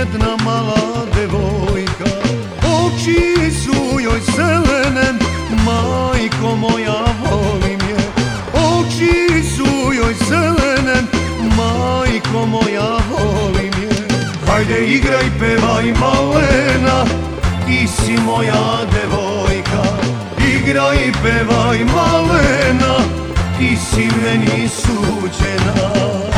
jedna mala devojka. Oči su joj zelene, majko moja volim je. Oči su joj zelene, majko moja volim je. Hajde igraj, pevaj malena, ti si moja devojka. Igraj, pevaj malena, ti si meni suđena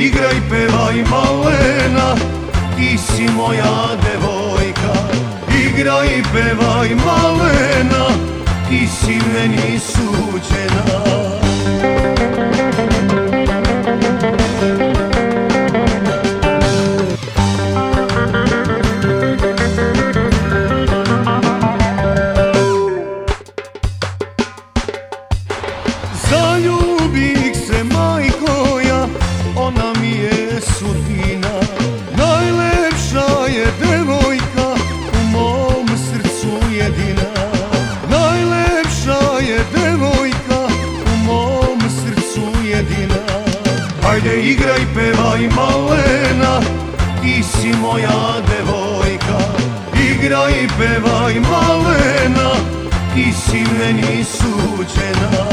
igraj, pevaj malena, ti si moja devojka. Igraj, pevaj malena, ti si meni suđena. Zaljubih Hajde igraj, pevaj malena, ti si moja devojka. Igraj, pevaj malena, ti si meni suđena